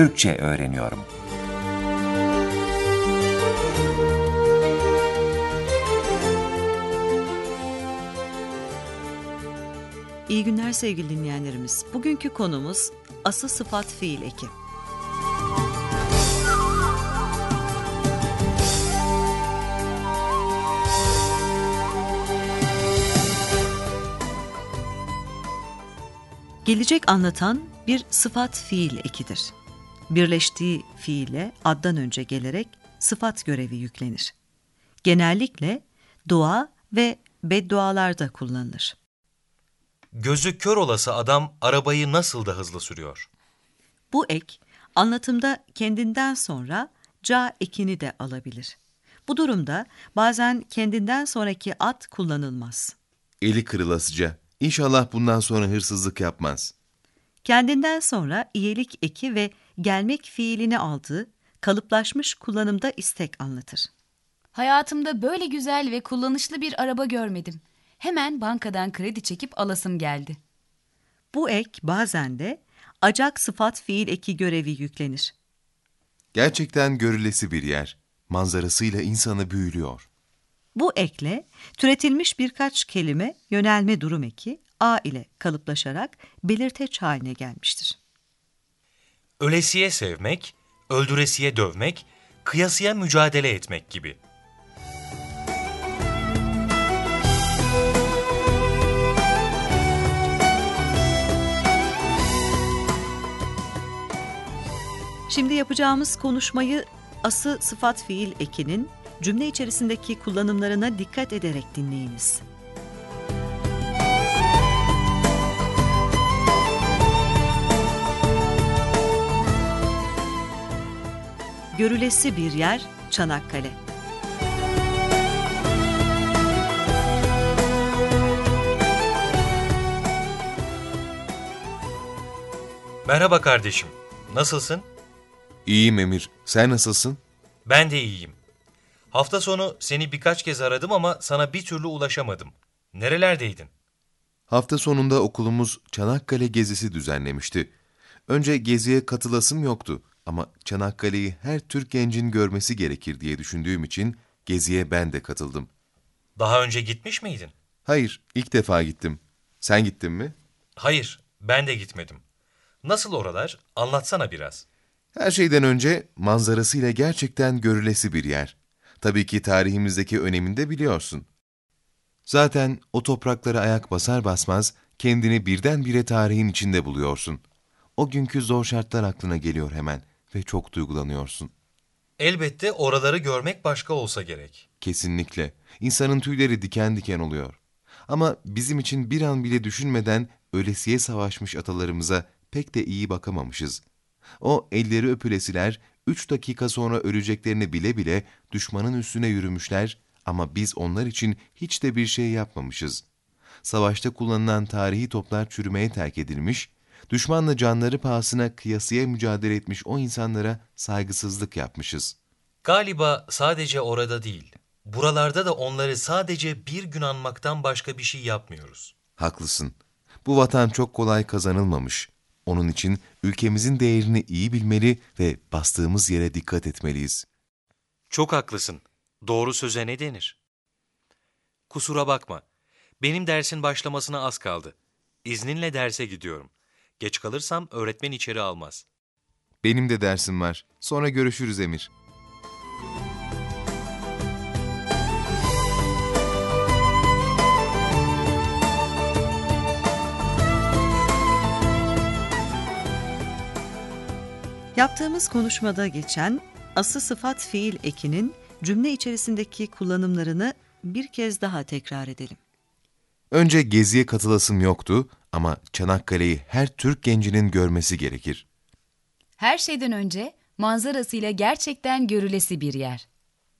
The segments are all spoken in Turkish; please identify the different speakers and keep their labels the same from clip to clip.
Speaker 1: Türkçe öğreniyorum.
Speaker 2: İyi günler sevgili dinleyenlerimiz. Bugünkü konumuz asıl sıfat fiil eki. Gelecek anlatan bir sıfat fiil ekidir. Birleştiği fiile addan önce gelerek sıfat görevi yüklenir. Genellikle dua ve beddualarda kullanılır.
Speaker 3: Gözü kör olası adam arabayı nasıl da hızlı sürüyor?
Speaker 2: Bu ek anlatımda kendinden sonra ca ekini de alabilir. Bu durumda bazen kendinden sonraki at kullanılmaz.
Speaker 4: Eli kırılasıca. İnşallah bundan sonra hırsızlık yapmaz.
Speaker 2: Kendinden sonra iyilik eki ve gelmek fiilini aldığı kalıplaşmış kullanımda istek anlatır.
Speaker 5: Hayatımda böyle güzel ve kullanışlı bir araba görmedim. Hemen bankadan kredi çekip alasım geldi.
Speaker 2: Bu ek bazen de acak sıfat fiil eki görevi yüklenir.
Speaker 4: Gerçekten görülesi bir yer. Manzarasıyla insanı büyülüyor.
Speaker 2: Bu ekle türetilmiş birkaç kelime yönelme durum eki a ile kalıplaşarak belirteç haline gelmiştir.
Speaker 3: Ölesiye sevmek, öldüresiye dövmek, kıyasıya mücadele etmek gibi.
Speaker 2: Şimdi yapacağımız konuşmayı ası sıfat fiil ekinin cümle içerisindeki kullanımlarına dikkat ederek dinleyiniz. Görülesi bir yer Çanakkale.
Speaker 3: Merhaba kardeşim, nasılsın?
Speaker 4: İyiyim Emir. Sen nasılsın?
Speaker 3: Ben de iyiyim. Hafta sonu seni birkaç kez aradım ama sana bir türlü ulaşamadım. Nerelerdeydin?
Speaker 4: Hafta sonunda okulumuz Çanakkale gezisi düzenlemişti. Önce geziye katılasım yoktu ama Çanakkale'yi her Türk gencin görmesi gerekir diye düşündüğüm için geziye ben de katıldım.
Speaker 3: Daha önce gitmiş miydin?
Speaker 4: Hayır, ilk defa gittim. Sen gittin mi?
Speaker 3: Hayır, ben de gitmedim. Nasıl oralar? Anlatsana biraz.
Speaker 4: Her şeyden önce manzarasıyla gerçekten görülesi bir yer. Tabii ki tarihimizdeki önemini de biliyorsun. Zaten o topraklara ayak basar basmaz kendini birdenbire tarihin içinde buluyorsun. O günkü zor şartlar aklına geliyor hemen ve çok duygulanıyorsun.
Speaker 3: Elbette oraları görmek başka olsa gerek.
Speaker 4: Kesinlikle. İnsanın tüyleri diken diken oluyor. Ama bizim için bir an bile düşünmeden ölesiye savaşmış atalarımıza pek de iyi bakamamışız. O elleri öpülesiler üç dakika sonra öleceklerini bile bile düşmanın üstüne yürümüşler ama biz onlar için hiç de bir şey yapmamışız. Savaşta kullanılan tarihi toplar çürümeye terk edilmiş, düşmanla canları pahasına kıyasıya mücadele etmiş o insanlara saygısızlık yapmışız.
Speaker 3: Galiba sadece orada değil, buralarda da onları sadece bir gün anmaktan başka bir şey yapmıyoruz.
Speaker 4: Haklısın. Bu vatan çok kolay kazanılmamış. Onun için ülkemizin değerini iyi bilmeli ve bastığımız yere dikkat etmeliyiz.
Speaker 3: Çok haklısın. Doğru söze ne denir? Kusura bakma. Benim dersin başlamasına az kaldı. İzninle derse gidiyorum. Geç kalırsam öğretmen içeri almaz.
Speaker 4: Benim de dersim var. Sonra görüşürüz Emir.
Speaker 2: Yaptığımız konuşmada geçen ası sıfat fiil ekinin cümle içerisindeki kullanımlarını bir kez daha tekrar edelim.
Speaker 4: Önce geziye katılasım yoktu ama Çanakkale'yi her Türk gencinin görmesi gerekir.
Speaker 5: Her şeyden önce manzarasıyla gerçekten görülesi bir yer.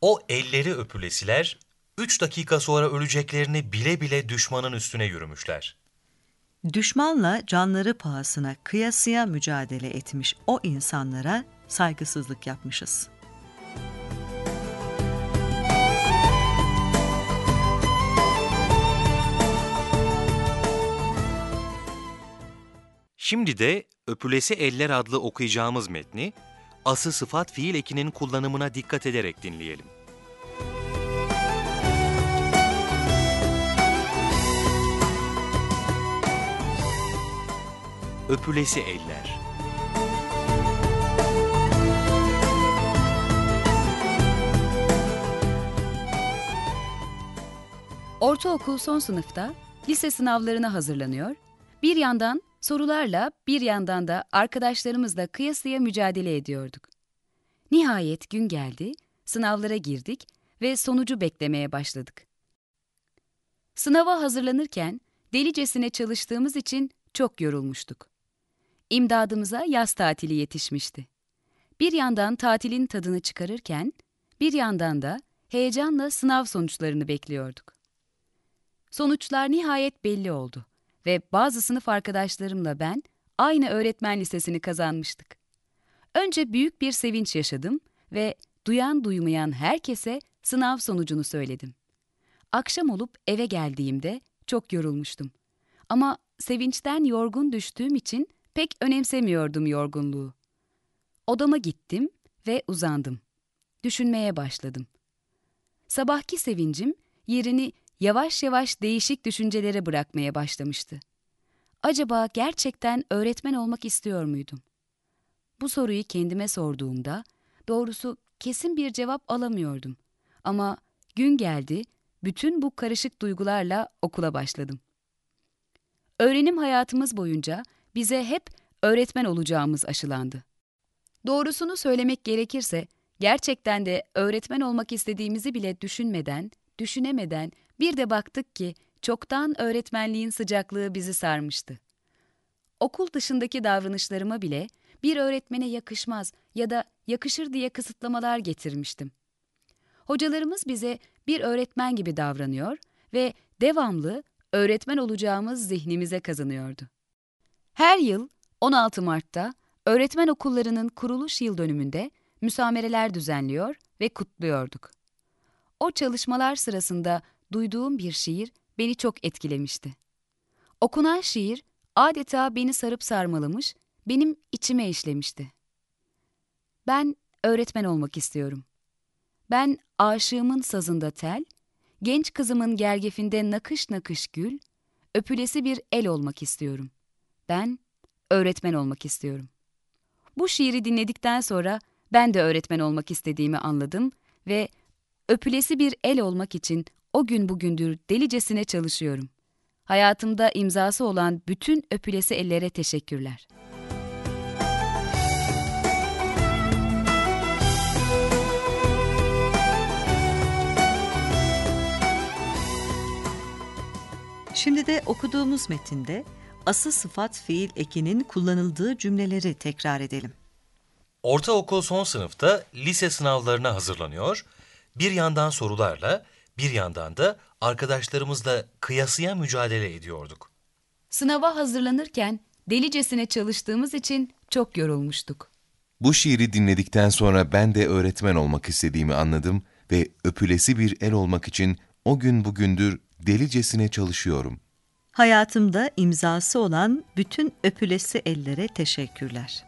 Speaker 3: O elleri öpülesiler, üç dakika sonra öleceklerini bile bile düşmanın üstüne yürümüşler.
Speaker 2: Düşmanla canları pahasına kıyasıya mücadele etmiş o insanlara saygısızlık yapmışız.
Speaker 3: Şimdi de Öpülesi eller adlı okuyacağımız metni, ası sıfat fiil ekinin kullanımına dikkat ederek dinleyelim. Öpülesi eller
Speaker 5: Ortaokul son sınıfta lise sınavlarına hazırlanıyor. Bir yandan sorularla bir yandan da arkadaşlarımızla kıyasıya mücadele ediyorduk. Nihayet gün geldi, sınavlara girdik ve sonucu beklemeye başladık. Sınava hazırlanırken delicesine çalıştığımız için çok yorulmuştuk. İmdadımıza yaz tatili yetişmişti. Bir yandan tatilin tadını çıkarırken, bir yandan da heyecanla sınav sonuçlarını bekliyorduk. Sonuçlar nihayet belli oldu ve bazı sınıf arkadaşlarımla ben aynı öğretmen lisesini kazanmıştık. Önce büyük bir sevinç yaşadım ve duyan duymayan herkese sınav sonucunu söyledim. Akşam olup eve geldiğimde çok yorulmuştum. Ama sevinçten yorgun düştüğüm için pek önemsemiyordum yorgunluğu. Odama gittim ve uzandım. Düşünmeye başladım. Sabahki sevincim yerini yavaş yavaş değişik düşüncelere bırakmaya başlamıştı. Acaba gerçekten öğretmen olmak istiyor muydum? Bu soruyu kendime sorduğumda doğrusu kesin bir cevap alamıyordum. Ama gün geldi, bütün bu karışık duygularla okula başladım. Öğrenim hayatımız boyunca bize hep öğretmen olacağımız aşılandı. Doğrusunu söylemek gerekirse gerçekten de öğretmen olmak istediğimizi bile düşünmeden, düşünemeden bir de baktık ki çoktan öğretmenliğin sıcaklığı bizi sarmıştı. Okul dışındaki davranışlarıma bile bir öğretmene yakışmaz ya da yakışır diye kısıtlamalar getirmiştim. Hocalarımız bize bir öğretmen gibi davranıyor ve devamlı öğretmen olacağımız zihnimize kazanıyordu. Her yıl 16 Mart'ta öğretmen okullarının kuruluş yıl dönümünde müsamereler düzenliyor ve kutluyorduk. O çalışmalar sırasında duyduğum bir şiir beni çok etkilemişti. Okunan şiir adeta beni sarıp sarmalamış, benim içime işlemişti. Ben öğretmen olmak istiyorum. Ben aşığımın sazında tel, genç kızımın gergefinde nakış nakış gül, öpülesi bir el olmak istiyorum. Ben öğretmen olmak istiyorum. Bu şiiri dinledikten sonra ben de öğretmen olmak istediğimi anladım ve öpülesi bir el olmak için o gün bugündür delicesine çalışıyorum. Hayatımda imzası olan bütün öpülesi ellere teşekkürler.
Speaker 2: Şimdi de okuduğumuz metinde asıl sıfat fiil ekinin kullanıldığı cümleleri tekrar edelim.
Speaker 3: Ortaokul son sınıfta lise sınavlarına hazırlanıyor, bir yandan sorularla, bir yandan da arkadaşlarımızla kıyasıya mücadele ediyorduk.
Speaker 5: Sınava hazırlanırken delicesine çalıştığımız için çok yorulmuştuk.
Speaker 4: Bu şiiri dinledikten sonra ben de öğretmen olmak istediğimi anladım ve öpülesi bir el olmak için o gün bugündür delicesine çalışıyorum.
Speaker 2: Hayatımda imzası olan bütün öpülesi ellere teşekkürler.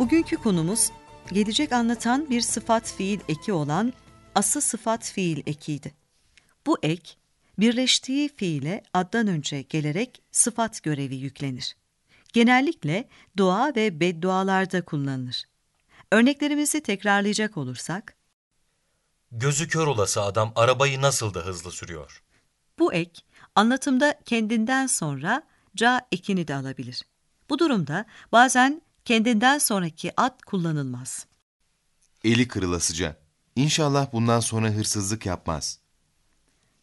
Speaker 2: Bugünkü konumuz gelecek anlatan bir sıfat fiil eki olan ası sıfat fiil ekiydi. Bu ek birleştiği fiile addan önce gelerek sıfat görevi yüklenir. Genellikle dua ve beddualarda kullanılır. Örneklerimizi tekrarlayacak olursak,
Speaker 3: Gözü kör olası adam arabayı nasıl da hızlı sürüyor.
Speaker 2: bu ek anlatımda kendinden sonra ca ekini de alabilir. Bu durumda bazen kendinden sonraki ad kullanılmaz.
Speaker 4: Eli kırılasıca. İnşallah bundan sonra hırsızlık yapmaz.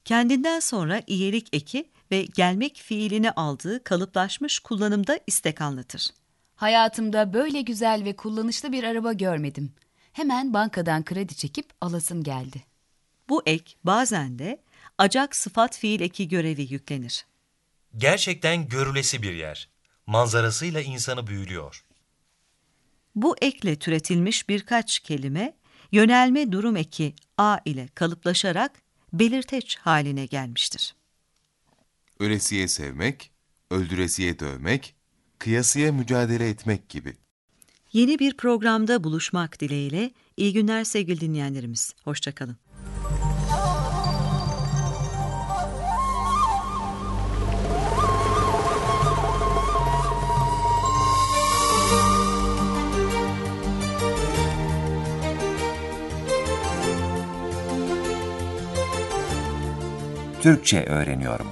Speaker 2: Kendinden sonra iyilik eki ve gelmek fiilini aldığı kalıplaşmış kullanımda istek anlatır.
Speaker 5: Hayatımda böyle güzel ve kullanışlı bir araba görmedim. Hemen bankadan kredi çekip alasım geldi.
Speaker 2: Bu ek bazen de acak sıfat fiil eki görevi yüklenir.
Speaker 3: Gerçekten görülesi bir yer. Manzarasıyla insanı büyülüyor.
Speaker 2: Bu ekle türetilmiş birkaç kelime yönelme durum eki a ile kalıplaşarak belirteç haline gelmiştir.
Speaker 4: Ölesiye sevmek, öldüresiye dövmek, kıyasıya mücadele etmek gibi.
Speaker 2: Yeni bir programda buluşmak dileğiyle iyi günler sevgili dinleyenlerimiz. Hoşçakalın.
Speaker 1: Türkçe öğreniyorum.